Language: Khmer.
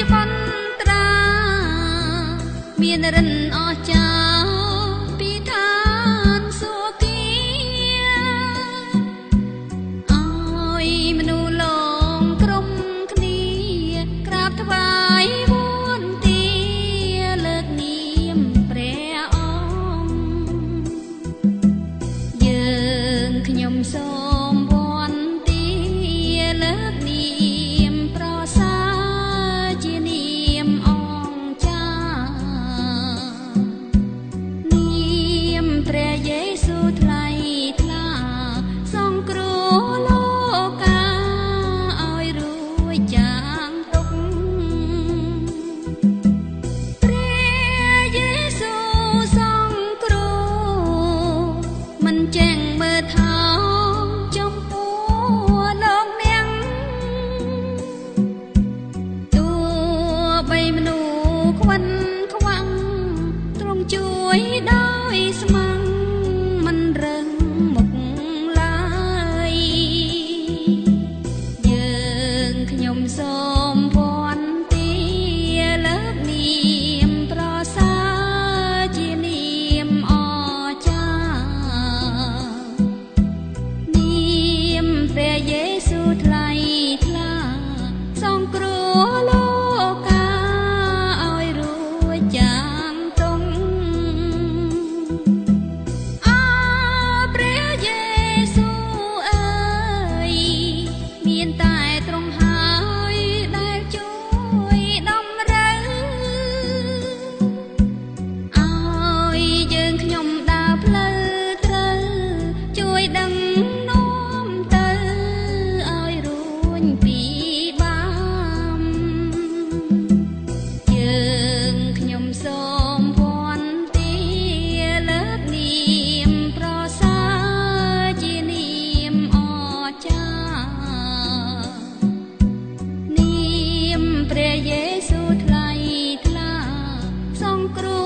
ច្បន្ត្រា មានរិនអស់ចាពីឋានសុគីអើយមនុស្សលងក្រុមគ្នាក្រាបថ្វាយវនទីលើកនាមព្រះអង្គយើងខ្ញុំសូម ចេងមើលថោចំពោះលោកនាងទួបីមនុស្សខ្វិន yeah. cruz.